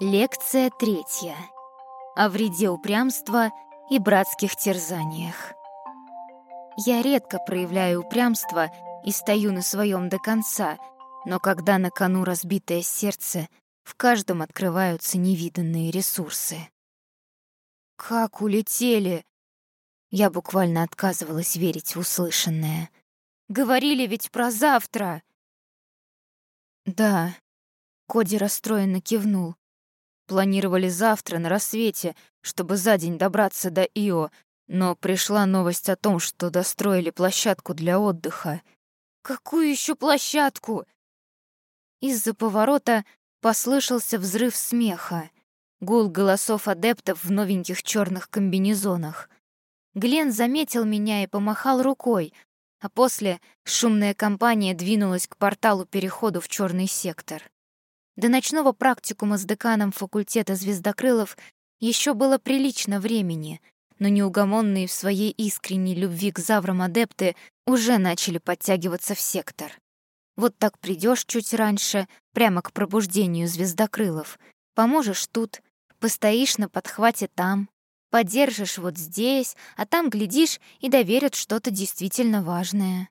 Лекция третья. О вреде упрямства и братских терзаниях. Я редко проявляю упрямство и стою на своем до конца, но когда на кону разбитое сердце, в каждом открываются невиданные ресурсы. «Как улетели?» Я буквально отказывалась верить в услышанное. «Говорили ведь про завтра!» «Да», — Коди расстроенно кивнул. Планировали завтра на рассвете, чтобы за день добраться до Ио, но пришла новость о том, что достроили площадку для отдыха. «Какую еще площадку?» Из-за поворота послышался взрыв смеха, гул голосов адептов в новеньких черных комбинезонах. Глен заметил меня и помахал рукой, а после шумная компания двинулась к порталу-переходу в черный сектор. До ночного практикума с деканом факультета звездокрылов еще было прилично времени, но неугомонные в своей искренней любви к заврам адепты уже начали подтягиваться в сектор. Вот так придешь чуть раньше, прямо к пробуждению звездокрылов, поможешь тут, постоишь на подхвате там, подержишь вот здесь, а там, глядишь, и доверят что-то действительно важное.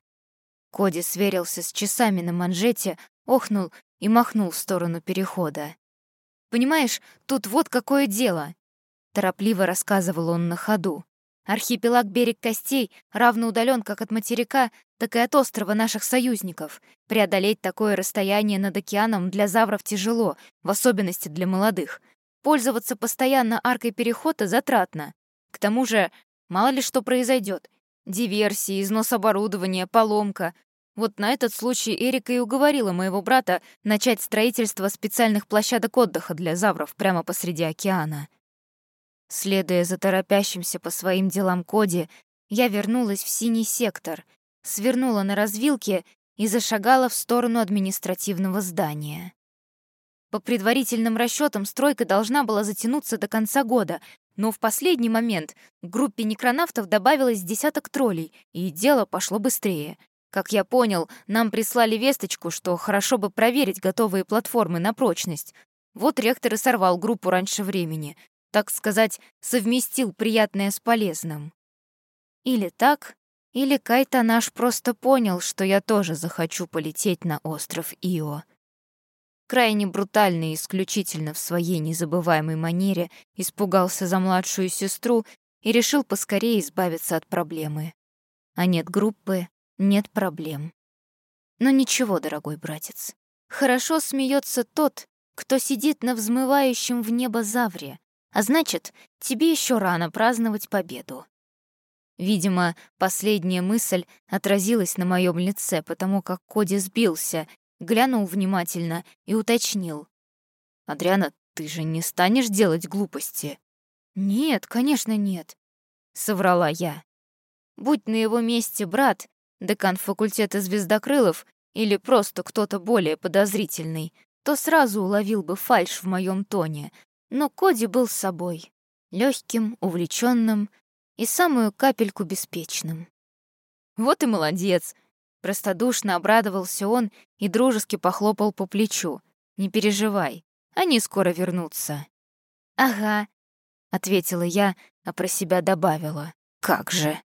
Коди сверился с часами на манжете, охнул и махнул в сторону перехода. «Понимаешь, тут вот какое дело!» Торопливо рассказывал он на ходу. Архипелаг Берег Костей равно удален как от материка, так и от острова наших союзников. Преодолеть такое расстояние над океаном для завров тяжело, в особенности для молодых. Пользоваться постоянно аркой перехода затратно. К тому же, мало ли что произойдет. Диверсии, износ оборудования, поломка. Вот на этот случай Эрика и уговорила моего брата начать строительство специальных площадок отдыха для завров прямо посреди океана. Следуя за торопящимся по своим делам Коди, я вернулась в синий сектор, свернула на развилке и зашагала в сторону административного здания. По предварительным расчетам стройка должна была затянуться до конца года, но в последний момент группе некронавтов добавилось десяток троллей, и дело пошло быстрее — как я понял, нам прислали весточку, что хорошо бы проверить готовые платформы на прочность. Вот ректор и сорвал группу раньше времени. Так сказать, совместил приятное с полезным. Или так, или Кайта наш просто понял, что я тоже захочу полететь на остров Ио. Крайне брутально и исключительно в своей незабываемой манере испугался за младшую сестру и решил поскорее избавиться от проблемы. А нет группы, нет проблем. Но ничего, дорогой братец. Хорошо смеется тот, кто сидит на взмывающем в небо завре, а значит, тебе еще рано праздновать победу. Видимо, последняя мысль отразилась на моем лице, потому как Коди сбился, глянул внимательно и уточнил. «Адриана, ты же не станешь делать глупости?» «Нет, конечно, нет», — соврала я. Будь на его месте брат, декан факультета звездокрылов или просто кто-то более подозрительный, то сразу уловил бы фальшь в моем тоне. Но Коди был с собой, легким, увлеченным и самую капельку беспечным. «Вот и молодец!» — простодушно обрадовался он и дружески похлопал по плечу. «Не переживай, они скоро вернутся». «Ага», — ответила я, а про себя добавила. «Как же!»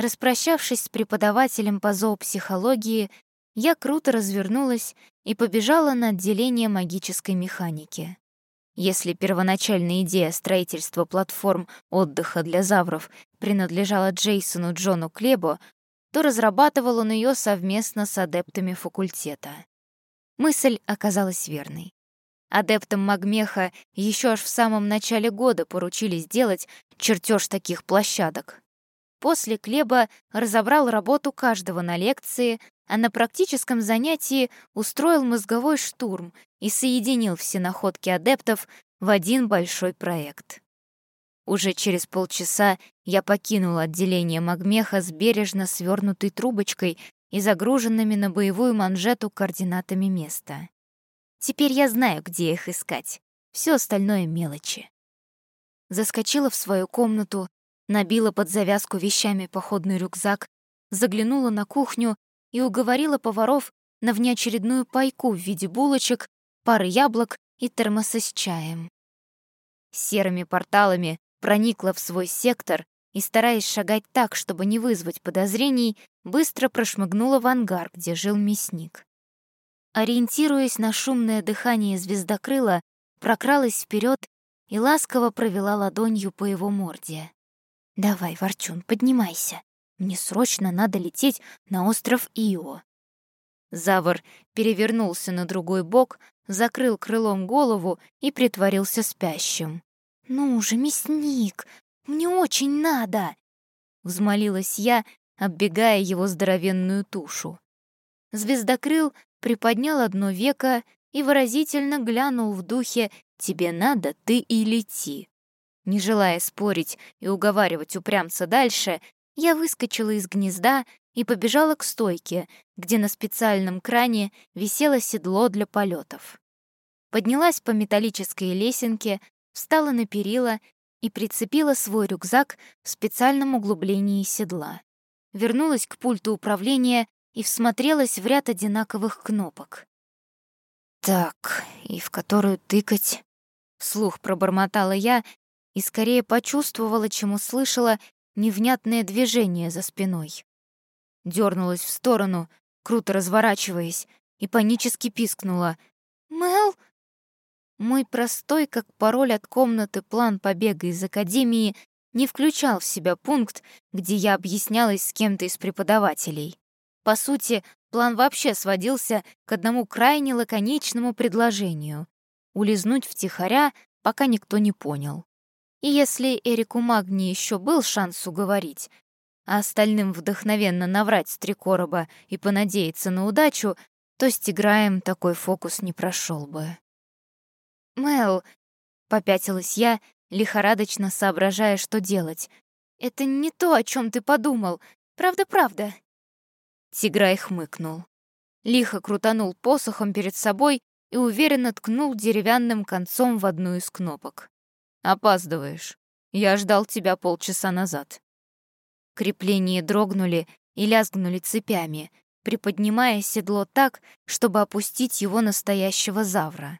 Распрощавшись с преподавателем по зоопсихологии, я круто развернулась и побежала на отделение магической механики. Если первоначальная идея строительства платформ отдыха для завров принадлежала Джейсону Джону Клебо, то разрабатывал он ее совместно с адептами факультета. Мысль оказалась верной. Адептам Магмеха еще аж в самом начале года поручили сделать чертеж таких площадок. После Клеба разобрал работу каждого на лекции, а на практическом занятии устроил мозговой штурм и соединил все находки адептов в один большой проект. Уже через полчаса я покинул отделение Магмеха с бережно свернутой трубочкой и загруженными на боевую манжету координатами места. Теперь я знаю, где их искать. Все остальное — мелочи. Заскочила в свою комнату, набила под завязку вещами походный рюкзак, заглянула на кухню и уговорила поваров на внеочередную пайку в виде булочек, пары яблок и термосы с чаем. Серыми порталами проникла в свой сектор и, стараясь шагать так, чтобы не вызвать подозрений, быстро прошмыгнула в ангар, где жил мясник. Ориентируясь на шумное дыхание звездокрыла, прокралась вперед и ласково провела ладонью по его морде. «Давай, Ворчун, поднимайся. Мне срочно надо лететь на остров Ио». Завор перевернулся на другой бок, закрыл крылом голову и притворился спящим. «Ну же, мясник, мне очень надо!» — взмолилась я, оббегая его здоровенную тушу. Звездокрыл приподнял одно веко и выразительно глянул в духе «Тебе надо, ты и лети». Не желая спорить и уговаривать упрямца дальше, я выскочила из гнезда и побежала к стойке, где на специальном кране висело седло для полетов. Поднялась по металлической лесенке, встала на перила и прицепила свой рюкзак в специальном углублении седла. Вернулась к пульту управления и всмотрелась в ряд одинаковых кнопок. «Так, и в которую тыкать?» — вслух пробормотала я и скорее почувствовала, чем услышала невнятное движение за спиной. Дёрнулась в сторону, круто разворачиваясь, и панически пискнула. «Мел!» Мой простой, как пароль от комнаты, план побега из академии не включал в себя пункт, где я объяснялась с кем-то из преподавателей. По сути, план вообще сводился к одному крайне лаконичному предложению — улизнуть втихаря, пока никто не понял. И если Эрику Магни еще был шанс уговорить, а остальным вдохновенно наврать с три короба и понадеяться на удачу, то с Тиграем такой фокус не прошел бы. «Мэл», — попятилась я, лихорадочно соображая, что делать. «Это не то, о чем ты подумал. Правда-правда». Тиграй хмыкнул. Лихо крутанул посохом перед собой и уверенно ткнул деревянным концом в одну из кнопок. «Опаздываешь. Я ждал тебя полчаса назад». Крепления дрогнули и лязгнули цепями, приподнимая седло так, чтобы опустить его настоящего завра.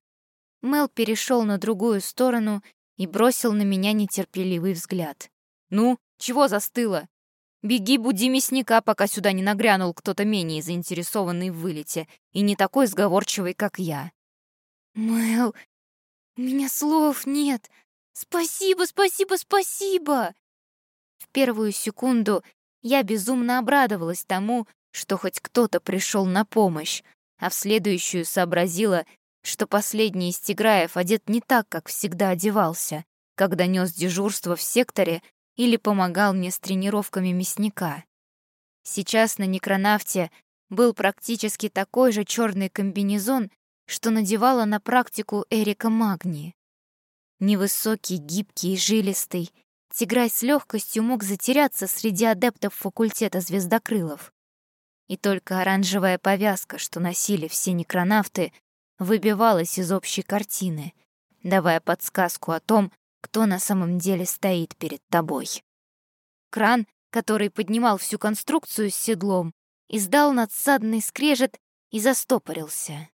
Мел перешел на другую сторону и бросил на меня нетерпеливый взгляд. «Ну, чего застыло? Беги, буди мясника, пока сюда не нагрянул кто-то менее заинтересованный в вылете и не такой сговорчивый, как я». «Мэл, у меня слов нет. Спасибо, спасибо, спасибо!» В первую секунду я безумно обрадовалась тому, что хоть кто-то пришел на помощь, а в следующую сообразила, что последний из Тиграев одет не так, как всегда одевался, когда нес дежурство в секторе или помогал мне с тренировками мясника. Сейчас на некронавте был практически такой же черный комбинезон, что надевала на практику Эрика Магни. Невысокий, гибкий и жилистый, Тиграй с легкостью мог затеряться среди адептов факультета звездокрылов. И только оранжевая повязка, что носили все некронавты, выбивалась из общей картины, давая подсказку о том, кто на самом деле стоит перед тобой. Кран, который поднимал всю конструкцию с седлом, издал надсадный скрежет и застопорился.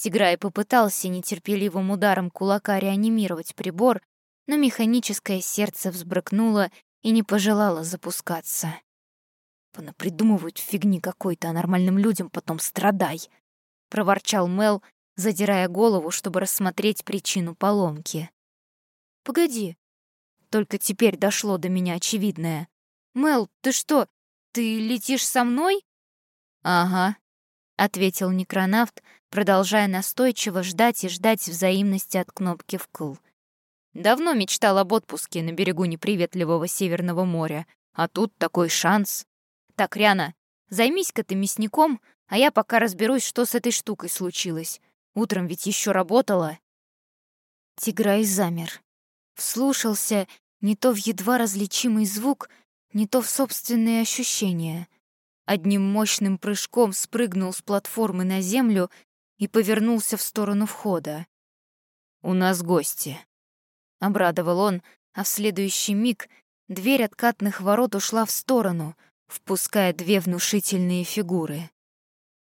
Тиграй попытался нетерпеливым ударом кулака реанимировать прибор, но механическое сердце взбрыкнуло и не пожелало запускаться. «Понапридумывают фигни какой-то, а нормальным людям потом страдай», — проворчал Мел, задирая голову, чтобы рассмотреть причину поломки. «Погоди». Только теперь дошло до меня очевидное. «Мел, ты что, ты летишь со мной?» «Ага», — ответил некронавт, продолжая настойчиво ждать и ждать взаимности от кнопки вкл. «Давно мечтал об отпуске на берегу неприветливого Северного моря, а тут такой шанс. Так, Ряна, займись-ка ты мясником, а я пока разберусь, что с этой штукой случилось. Утром ведь еще работала. Тиграй замер. Вслушался не то в едва различимый звук, не то в собственные ощущения. Одним мощным прыжком спрыгнул с платформы на землю и повернулся в сторону входа. «У нас гости», — обрадовал он, а в следующий миг дверь откатных ворот ушла в сторону, впуская две внушительные фигуры.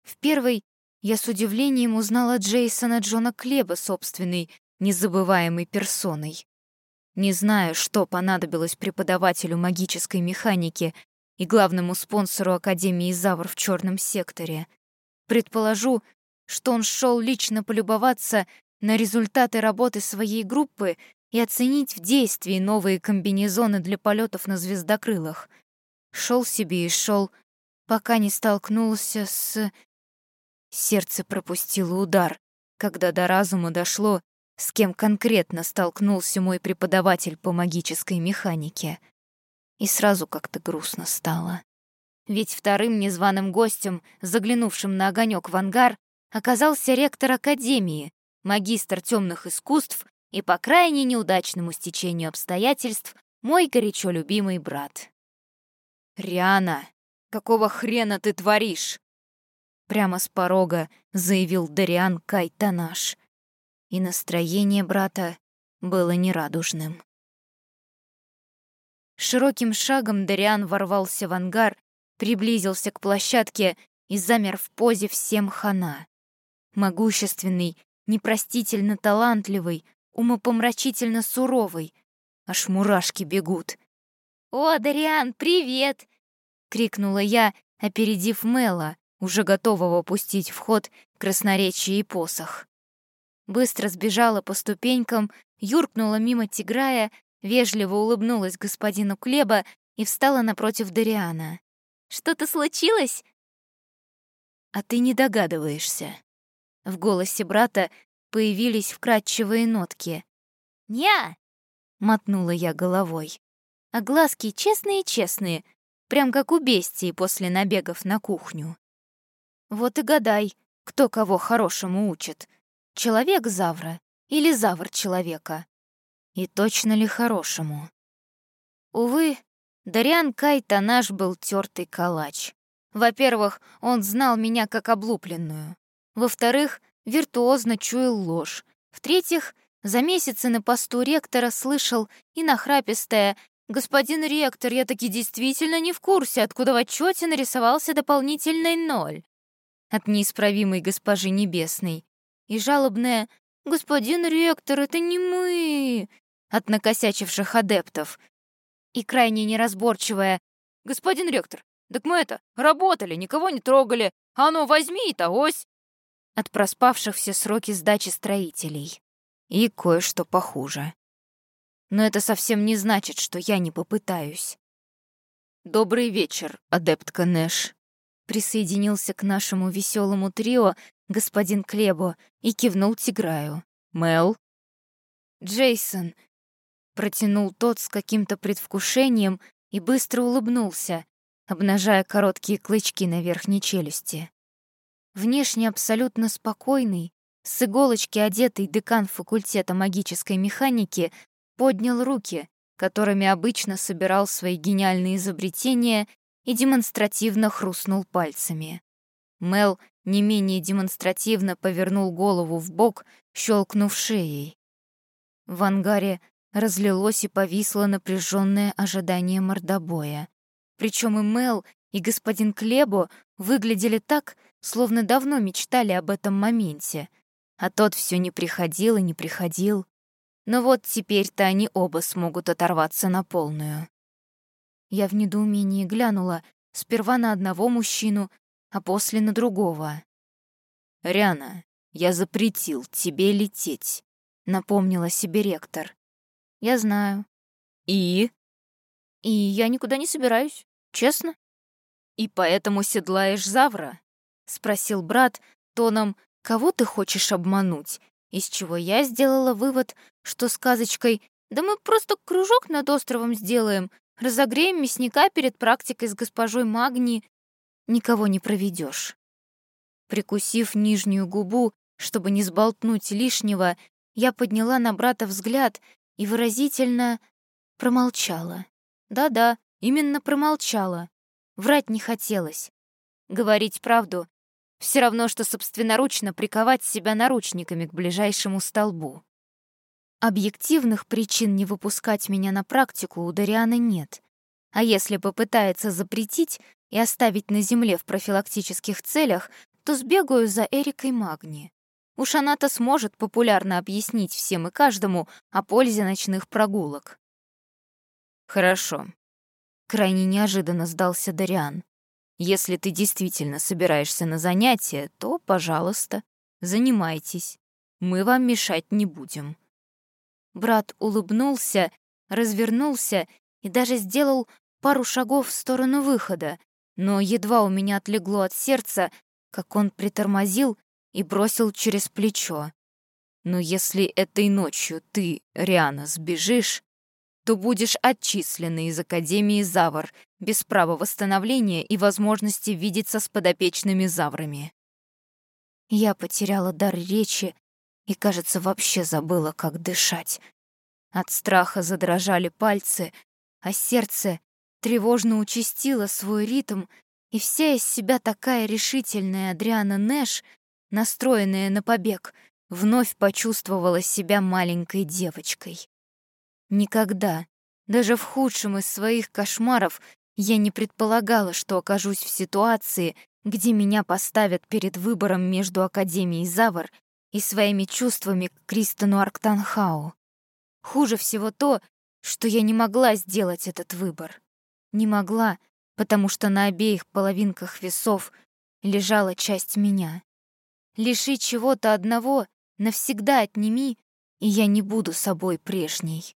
В первой я с удивлением узнала Джейсона Джона Клеба собственной, незабываемой персоной. Не знаю, что понадобилось преподавателю магической механики и главному спонсору Академии Завр в черном секторе. Предположу, что он шел лично полюбоваться на результаты работы своей группы и оценить в действии новые комбинезоны для полетов на звездокрылах. Шел себе и шел, пока не столкнулся с... Сердце пропустило удар, когда до разума дошло, с кем конкретно столкнулся мой преподаватель по магической механике. И сразу как-то грустно стало. Ведь вторым незваным гостем, заглянувшим на огонек в ангар, оказался ректор Академии, магистр темных искусств и, по крайне неудачному стечению обстоятельств, мой горячо любимый брат. «Риана, какого хрена ты творишь?» Прямо с порога заявил Дариан Кайтанаш. И настроение брата было нерадужным. Широким шагом Дариан ворвался в ангар, приблизился к площадке и замер в позе всем хана. Могущественный, непростительно талантливый, умопомрачительно суровый. Аж мурашки бегут. «О, Дариан, привет!» — крикнула я, опередив Мэла, уже готового пустить в ход красноречие и посох. Быстро сбежала по ступенькам, юркнула мимо Тиграя, вежливо улыбнулась господину Клеба и встала напротив Дариана. «Что-то случилось?» «А ты не догадываешься». В голосе брата появились вкрадчивые нотки. «Ня!» — мотнула я головой. А глазки честные-честные, прям как у бестии после набегов на кухню. Вот и гадай, кто кого хорошему учит. Человек Завра или Завр человека? И точно ли хорошему? Увы, Дариан Кайта наш был тертый калач. Во-первых, он знал меня как облупленную. Во-вторых, виртуозно чуял ложь. В-третьих, за месяцы на посту ректора слышал и нахрапистое «Господин ректор, я таки действительно не в курсе, откуда в отчете нарисовался дополнительный ноль» от неисправимой госпожи Небесной и жалобное «Господин ректор, это не мы!» От накосячивших адептов и крайне неразборчивое «Господин ректор, так мы это, работали, никого не трогали, а ну возьми и ось!» от проспавших все сроки сдачи строителей. И кое-что похуже. Но это совсем не значит, что я не попытаюсь. «Добрый вечер, адептка Нэш», присоединился к нашему веселому трио господин Клебо и кивнул Тиграю. «Мел?» «Джейсон», — протянул тот с каким-то предвкушением и быстро улыбнулся, обнажая короткие клычки на верхней челюсти. Внешне абсолютно спокойный, с иголочки одетый декан факультета магической механики поднял руки, которыми обычно собирал свои гениальные изобретения и демонстративно хрустнул пальцами. Мел не менее демонстративно повернул голову в бок, щелкнув шеей. В ангаре разлилось и повисло напряженное ожидание мордобоя. Причем и Мел, и господин Клебо выглядели так, словно давно мечтали об этом моменте, а тот все не приходил и не приходил. Но вот теперь-то они оба смогут оторваться на полную. Я в недоумении глянула сперва на одного мужчину, а после на другого. «Ряна, я запретил тебе лететь», — напомнила себе ректор. «Я знаю». «И?» «И я никуда не собираюсь, честно». «И поэтому седлаешь Завра?» — спросил брат тоном «Кого ты хочешь обмануть?» Из чего я сделала вывод, что сказочкой «Да мы просто кружок над островом сделаем, Разогреем мясника перед практикой с госпожой Магни. Никого не проведешь. Прикусив нижнюю губу, чтобы не сболтнуть лишнего, я подняла на брата взгляд и выразительно промолчала. Да-да, именно промолчала. Врать не хотелось. Говорить правду — все равно, что собственноручно приковать себя наручниками к ближайшему столбу. Объективных причин не выпускать меня на практику у Дарианы нет. А если попытается запретить и оставить на земле в профилактических целях, то сбегаю за Эрикой Магни. Уж она-то сможет популярно объяснить всем и каждому о пользе ночных прогулок. Хорошо. Крайне неожиданно сдался Дариан. Если ты действительно собираешься на занятия, то, пожалуйста, занимайтесь. Мы вам мешать не будем. Брат улыбнулся, развернулся и даже сделал пару шагов в сторону выхода, но едва у меня отлегло от сердца, как он притормозил и бросил через плечо. «Но если этой ночью ты, Риана, сбежишь, то будешь отчисленный из Академии Завр без права восстановления и возможности видеться с подопечными Заврами». Я потеряла дар речи и, кажется, вообще забыла, как дышать. От страха задрожали пальцы, а сердце тревожно участила свой ритм, и вся из себя такая решительная Адриана Нэш, настроенная на побег, вновь почувствовала себя маленькой девочкой. Никогда, даже в худшем из своих кошмаров, я не предполагала, что окажусь в ситуации, где меня поставят перед выбором между Академией Завар и своими чувствами к Кристону Арктанхау. Хуже всего то, что я не могла сделать этот выбор. Не могла, потому что на обеих половинках весов лежала часть меня. Лиши чего-то одного, навсегда отними, и я не буду собой прежней.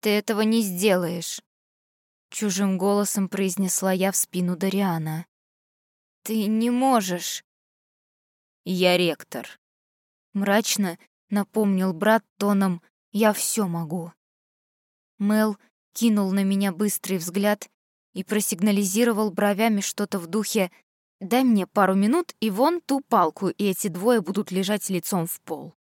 «Ты этого не сделаешь», — чужим голосом произнесла я в спину Дариана. «Ты не можешь». «Я ректор», — мрачно напомнил брат тоном «Я все могу». Мел кинул на меня быстрый взгляд и просигнализировал бровями что-то в духе «Дай мне пару минут, и вон ту палку, и эти двое будут лежать лицом в пол».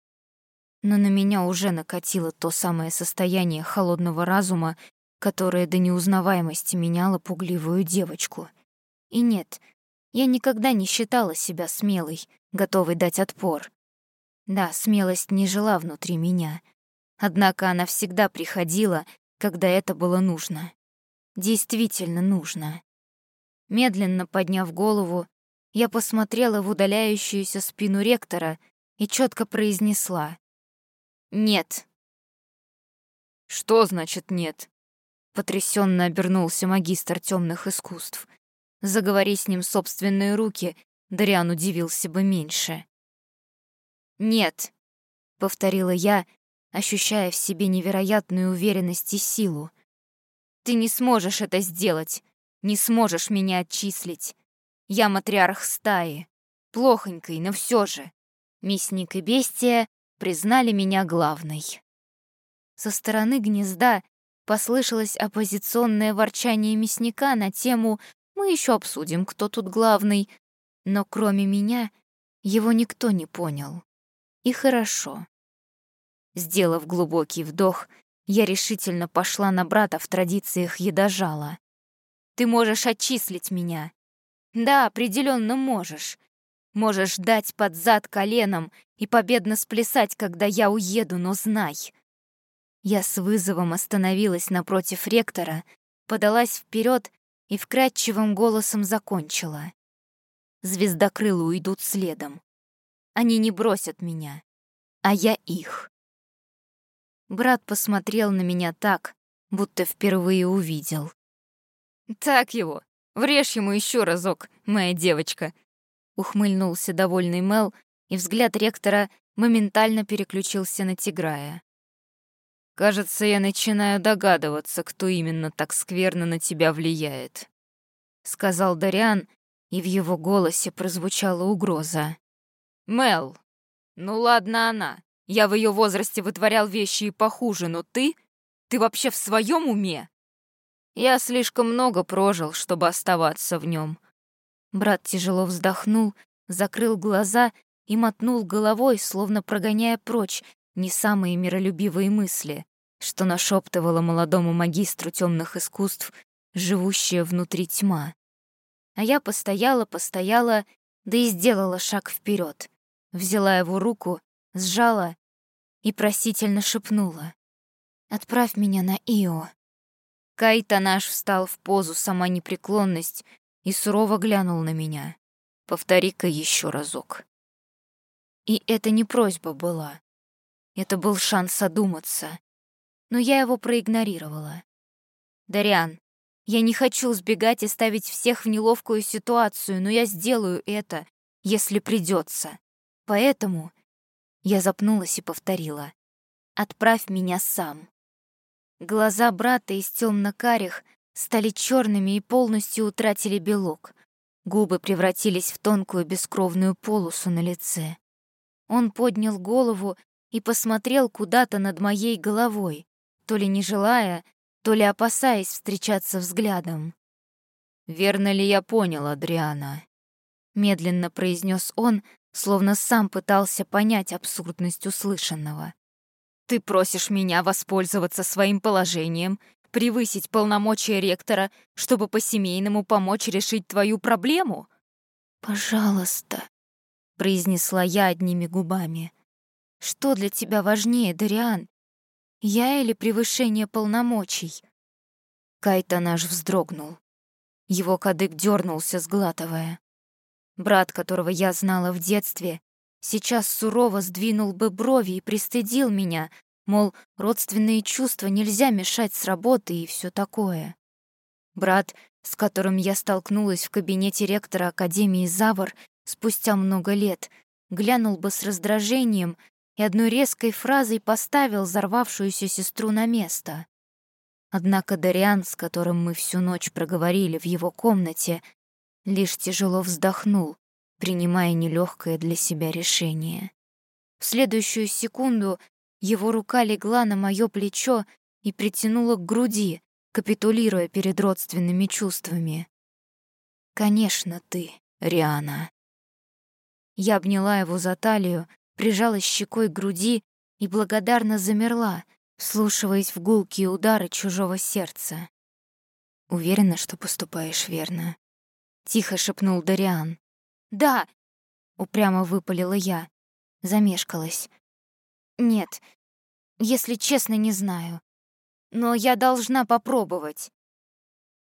Но на меня уже накатило то самое состояние холодного разума, которое до неузнаваемости меняло пугливую девочку. И нет, я никогда не считала себя смелой, готовой дать отпор. Да, смелость не жила внутри меня. Однако она всегда приходила, когда это было нужно. Действительно нужно. Медленно подняв голову, я посмотрела в удаляющуюся спину ректора и четко произнесла «Нет». «Что значит нет?» Потрясенно обернулся магистр темных искусств. Заговори с ним собственные руки, Дариан удивился бы меньше. «Нет», — повторила я, ощущая в себе невероятную уверенность и силу. «Ты не сможешь это сделать, не сможешь меня отчислить. Я матриарх стаи, плохонькой, но все же. Мясник и бестия признали меня главной». Со стороны гнезда послышалось оппозиционное ворчание мясника на тему «Мы еще обсудим, кто тут главный», но кроме меня его никто не понял. И хорошо. Сделав глубокий вдох, я решительно пошла на брата в традициях едожала. «Ты можешь отчислить меня. Да, определенно можешь. Можешь дать под зад коленом и победно сплясать, когда я уеду, но знай». Я с вызовом остановилась напротив ректора, подалась вперед и вкрадчивым голосом закончила. Звездокрылы уйдут следом. Они не бросят меня, а я их. Брат посмотрел на меня так, будто впервые увидел. «Так его, врежь ему еще разок, моя девочка», ухмыльнулся довольный Мел, и взгляд ректора моментально переключился на Тиграя. «Кажется, я начинаю догадываться, кто именно так скверно на тебя влияет», — сказал Дариан, и в его голосе прозвучала угроза. «Мел, ну ладно она, я в ее возрасте вытворял вещи и похуже, но ты? Ты вообще в своем уме? Я слишком много прожил, чтобы оставаться в нем. Брат тяжело вздохнул, закрыл глаза и мотнул головой, словно прогоняя прочь не самые миролюбивые мысли, что нашептывала молодому магистру темных искусств, живущая внутри тьма. А я постояла, постояла, да и сделала шаг вперед, взяла его руку сжала и просительно шепнула. «Отправь меня на Ио». Кайта наш встал в позу сама непреклонность и сурово глянул на меня. Повтори-ка еще разок. И это не просьба была. Это был шанс одуматься. Но я его проигнорировала. «Дариан, я не хочу сбегать и ставить всех в неловкую ситуацию, но я сделаю это, если придется. Поэтому...» Я запнулась и повторила. «Отправь меня сам». Глаза брата из темно-карих стали черными и полностью утратили белок. Губы превратились в тонкую бескровную полосу на лице. Он поднял голову и посмотрел куда-то над моей головой, то ли не желая, то ли опасаясь встречаться взглядом. «Верно ли я понял, Адриана?» Медленно произнес он, словно сам пытался понять абсурдность услышанного. «Ты просишь меня воспользоваться своим положением, превысить полномочия ректора, чтобы по-семейному помочь решить твою проблему?» «Пожалуйста», — произнесла я одними губами. «Что для тебя важнее, Дариан? Я или превышение полномочий?» Кайта наш вздрогнул. Его кадык дернулся, сглатывая. Брат, которого я знала в детстве, сейчас сурово сдвинул бы брови и пристыдил меня, мол, родственные чувства нельзя мешать с работы и все такое. Брат, с которым я столкнулась в кабинете ректора Академии Завар спустя много лет, глянул бы с раздражением и одной резкой фразой поставил взорвавшуюся сестру на место. Однако Дариан, с которым мы всю ночь проговорили в его комнате, лишь тяжело вздохнул, принимая нелегкое для себя решение. В следующую секунду его рука легла на мое плечо и притянула к груди, капитулируя перед родственными чувствами. «Конечно, ты, Риана». Я обняла его за талию, прижалась щекой к груди и благодарно замерла, вслушиваясь в гулкие удары чужого сердца. «Уверена, что поступаешь верно?» — тихо шепнул Дариан. «Да!» — упрямо выпалила я. Замешкалась. «Нет, если честно, не знаю. Но я должна попробовать».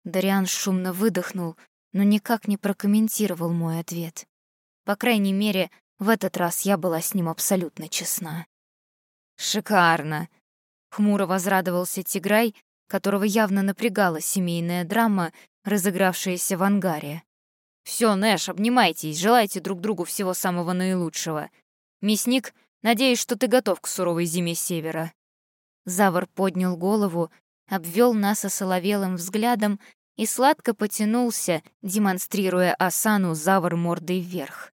Дариан шумно выдохнул, но никак не прокомментировал мой ответ. По крайней мере, в этот раз я была с ним абсолютно честна. «Шикарно!» — хмуро возрадовался Тиграй, которого явно напрягала семейная драма, разыгравшаяся в ангаре. «Всё, Нэш, обнимайтесь, желайте друг другу всего самого наилучшего. Мясник, надеюсь, что ты готов к суровой зиме севера». Завар поднял голову, обвел нас осоловелым взглядом и сладко потянулся, демонстрируя осану Завар мордой вверх.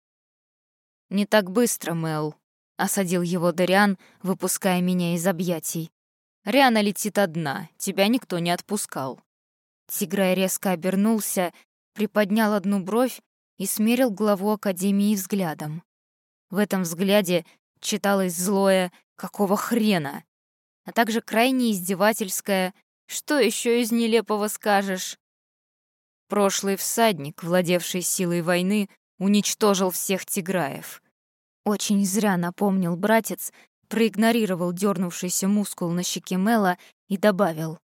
«Не так быстро, Мел», — осадил его Дариан, выпуская меня из объятий. «Риана летит одна, тебя никто не отпускал». Тиграй резко обернулся, приподнял одну бровь и смерил главу Академии взглядом. В этом взгляде читалось злое «какого хрена?», а также крайне издевательское «что еще из нелепого скажешь?». Прошлый всадник, владевший силой войны, уничтожил всех тиграев. Очень зря напомнил братец, проигнорировал дернувшийся мускул на щеке Мела и добавил.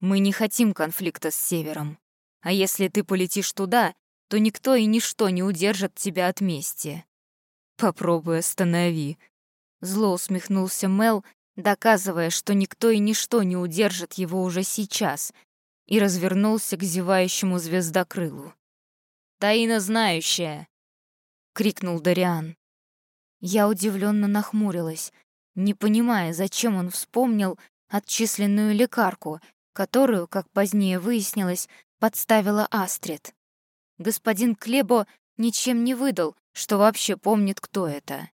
«Мы не хотим конфликта с Севером. А если ты полетишь туда, то никто и ничто не удержит тебя от мести. Попробуй останови». Зло усмехнулся Мел, доказывая, что никто и ничто не удержит его уже сейчас, и развернулся к зевающему звездокрылу. «Таина знающая!» крикнул Дариан. Я удивленно нахмурилась, не понимая, зачем он вспомнил отчисленную лекарку, которую, как позднее выяснилось, подставила Астрид. Господин Клебо ничем не выдал, что вообще помнит, кто это.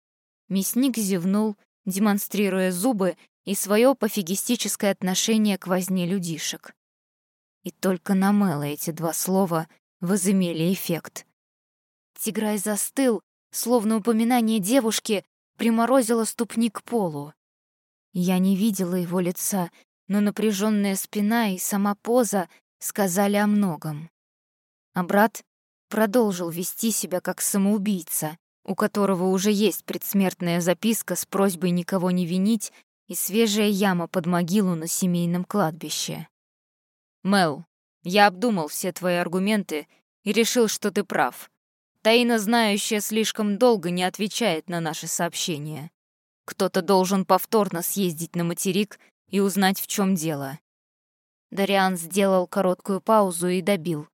Мясник зевнул, демонстрируя зубы и свое пофигистическое отношение к возне людишек. И только на Мэла эти два слова возымели эффект. Тиграй застыл, словно упоминание девушки приморозило ступни к полу. Я не видела его лица, но напряженная спина и сама поза сказали о многом. А брат продолжил вести себя как самоубийца, у которого уже есть предсмертная записка с просьбой никого не винить и свежая яма под могилу на семейном кладбище. «Мел, я обдумал все твои аргументы и решил, что ты прав. Таина, знающая, слишком долго не отвечает на наши сообщения. Кто-то должен повторно съездить на материк и узнать, в чем дело. Дариан сделал короткую паузу и добил.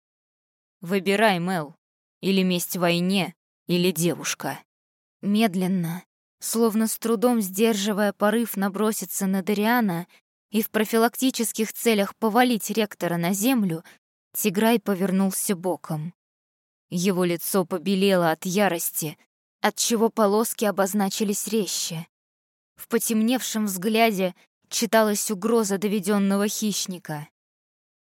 «Выбирай, Мел. Или месть войне, или девушка». Медленно, словно с трудом сдерживая порыв наброситься на Дариана и в профилактических целях повалить ректора на землю, Тиграй повернулся боком. Его лицо побелело от ярости, отчего полоски обозначились резче. В потемневшем взгляде читалась угроза доведенного хищника.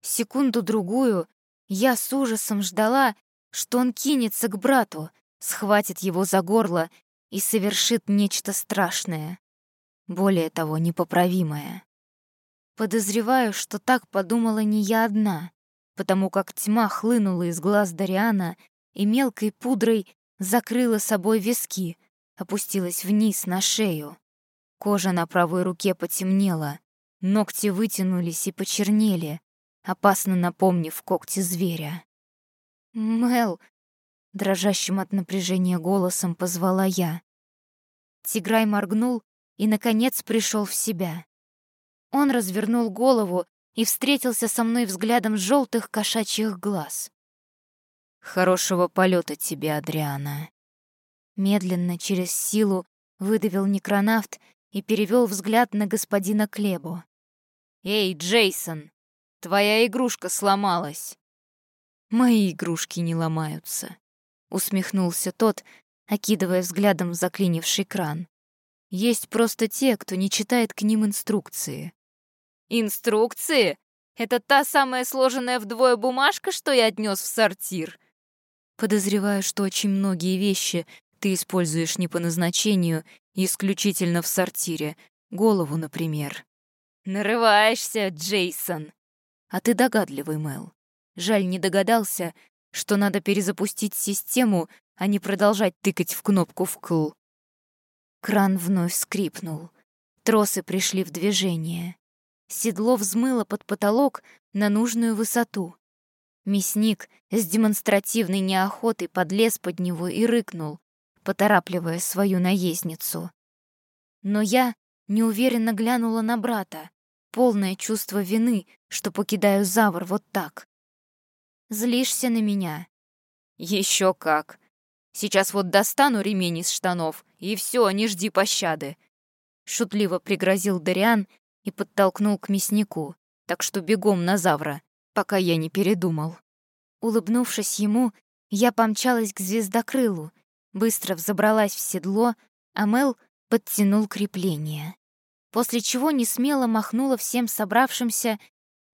Секунду-другую я с ужасом ждала, что он кинется к брату, схватит его за горло и совершит нечто страшное. Более того, непоправимое. Подозреваю, что так подумала не я одна, потому как тьма хлынула из глаз Дариана и мелкой пудрой закрыла собой виски, опустилась вниз на шею. Кожа на правой руке потемнела, ногти вытянулись и почернели, опасно напомнив когти зверя. «Мел!» — дрожащим от напряжения голосом позвала я. Тиграй моргнул и, наконец, пришел в себя. Он развернул голову и встретился со мной взглядом желтых кошачьих глаз. «Хорошего полета тебе, Адриана!» Медленно, через силу, выдавил некронавт и перевел взгляд на господина Клебу. «Эй, Джейсон, твоя игрушка сломалась!» «Мои игрушки не ломаются», — усмехнулся тот, окидывая взглядом заклинивший кран. «Есть просто те, кто не читает к ним инструкции». «Инструкции? Это та самая сложенная вдвое бумажка, что я отнес в сортир?» Подозреваю, что очень многие вещи ты используешь не по назначению, исключительно в сортире. Голову, например. Нарываешься, Джейсон. А ты догадливый, Мэл. Жаль, не догадался, что надо перезапустить систему, а не продолжать тыкать в кнопку вкл. Кран вновь скрипнул. Тросы пришли в движение. Седло взмыло под потолок на нужную высоту. Мясник с демонстративной неохотой подлез под него и рыкнул, поторапливая свою наездницу. Но я неуверенно глянула на брата, полное чувство вины, что покидаю Завр вот так. «Злишься на меня?» Еще как! Сейчас вот достану ремень из штанов, и все, не жди пощады!» Шутливо пригрозил Дариан и подтолкнул к мяснику, так что бегом на Завра пока я не передумал. Улыбнувшись ему, я помчалась к звездокрылу, быстро взобралась в седло, а Мел подтянул крепление. После чего не смело махнула всем собравшимся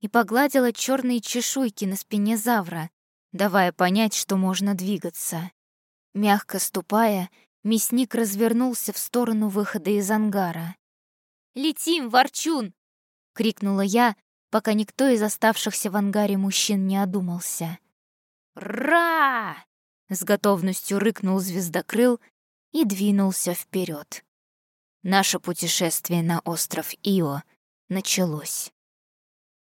и погладила черные чешуйки на спине Завра, давая понять, что можно двигаться. Мягко ступая, мясник развернулся в сторону выхода из ангара. «Летим, Ворчун!» — крикнула я, пока никто из оставшихся в ангаре мужчин не одумался. «Ра!» — с готовностью рыкнул звездокрыл и двинулся вперед. Наше путешествие на остров Ио началось.